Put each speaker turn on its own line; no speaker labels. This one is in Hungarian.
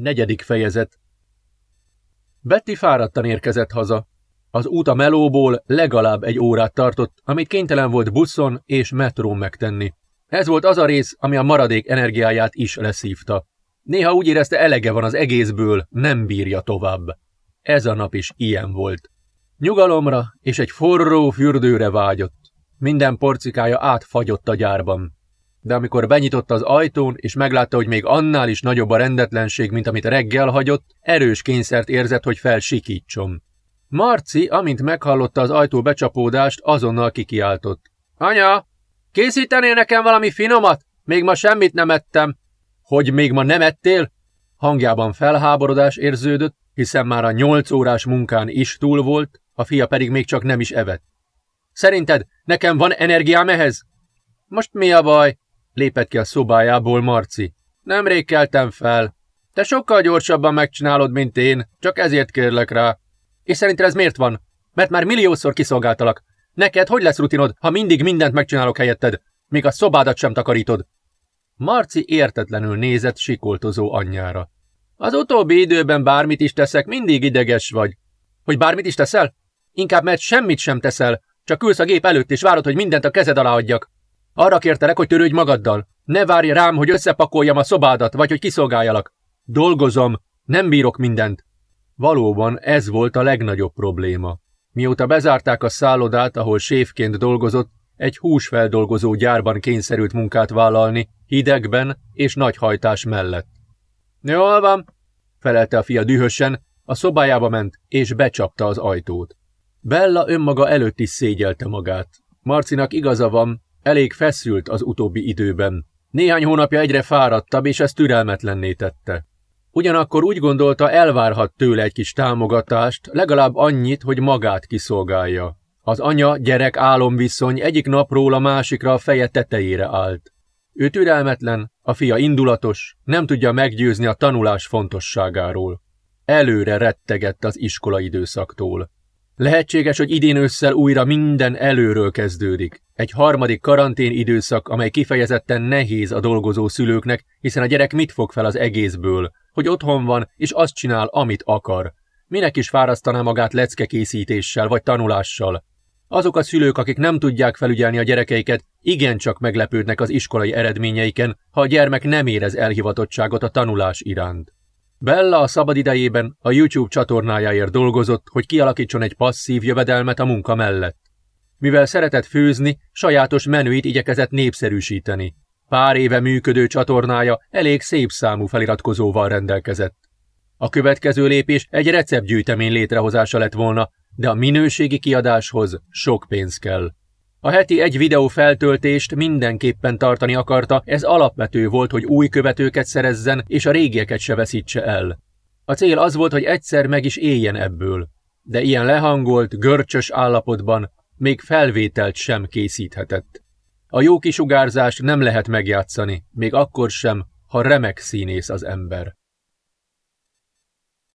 Negyedik fejezet Betty fáradtan érkezett haza. Az út a melóból legalább egy órát tartott, amit kénytelen volt buszon és metrón megtenni. Ez volt az a rész, ami a maradék energiáját is leszívta. Néha úgy érezte elege van az egészből, nem bírja tovább. Ez a nap is ilyen volt. Nyugalomra és egy forró fürdőre vágyott. Minden porcikája átfagyott a gyárban de amikor benyitotta az ajtón, és meglátta, hogy még annál is nagyobb a rendetlenség, mint amit reggel hagyott, erős kényszert érzett, hogy felsikítson. Marci, amint meghallotta az ajtó becsapódást, azonnal kikiáltott. Anya, készítenél nekem valami finomat? Még ma semmit nem ettem. Hogy még ma nem ettél? Hangjában felháborodás érződött, hiszen már a nyolc órás munkán is túl volt, a fia pedig még csak nem is evett. Szerinted nekem van energiám ehhez? Most mi a baj? Lépett ki a szobájából Marci. Nemrég keltem fel. Te sokkal gyorsabban megcsinálod, mint én, csak ezért kérlek rá. És szerinted ez miért van? Mert már milliószor kiszolgáltalak. Neked hogy lesz rutinod, ha mindig mindent megcsinálok helyetted, még a szobádat sem takarítod? Marci értetlenül nézett sikoltozó anyjára. Az utóbbi időben bármit is teszek, mindig ideges vagy. Hogy bármit is teszel? Inkább mert semmit sem teszel, csak ülsz a gép előtt és várod, hogy mindent a kezed alá adjak. Arra kértelek, hogy törődj magaddal. Ne várj rám, hogy összepakoljam a szobádat, vagy hogy kiszolgáljalak. Dolgozom, nem bírok mindent. Valóban ez volt a legnagyobb probléma. Mióta bezárták a szállodát, ahol séfként dolgozott, egy húsfeldolgozó gyárban kényszerült munkát vállalni, hidegben és nagy hajtás mellett. Jól van, felelte a fia dühösen, a szobájába ment, és becsapta az ajtót. Bella önmaga előtt is szégyelte magát. Marcinak igaza van, Elég feszült az utóbbi időben. Néhány hónapja egyre fáradtabb, és ez türelmetlenné tette. Ugyanakkor úgy gondolta, elvárhat tőle egy kis támogatást, legalább annyit, hogy magát kiszolgálja. Az anya-gyerek álomviszony egyik napról a másikra a feje tetejére állt. Ő türelmetlen, a fia indulatos, nem tudja meggyőzni a tanulás fontosságáról. Előre rettegett az iskola időszaktól. Lehetséges, hogy idén ősszel újra minden előről kezdődik. Egy harmadik karantén időszak, amely kifejezetten nehéz a dolgozó szülőknek, hiszen a gyerek mit fog fel az egészből, hogy otthon van, és azt csinál, amit akar. Minek is fárasztaná magát leckekészítéssel vagy tanulással? Azok a szülők, akik nem tudják felügyelni a gyerekeiket, igencsak meglepődnek az iskolai eredményeiken, ha a gyermek nem érez elhivatottságot a tanulás iránt. Bella a szabadidejében a YouTube csatornájáért dolgozott, hogy kialakítson egy passzív jövedelmet a munka mellett. Mivel szeretett főzni, sajátos menüit igyekezett népszerűsíteni. Pár éve működő csatornája elég szép számú feliratkozóval rendelkezett. A következő lépés egy receptgyűjtemény létrehozása lett volna, de a minőségi kiadáshoz sok pénz kell. A heti egy videó feltöltést mindenképpen tartani akarta, ez alapvető volt, hogy új követőket szerezzen, és a régieket se veszítse el. A cél az volt, hogy egyszer meg is éljen ebből. De ilyen lehangolt, görcsös állapotban még felvételt sem készíthetett. A jó kisugárzást nem lehet megjátszani, még akkor sem, ha remek színész az ember.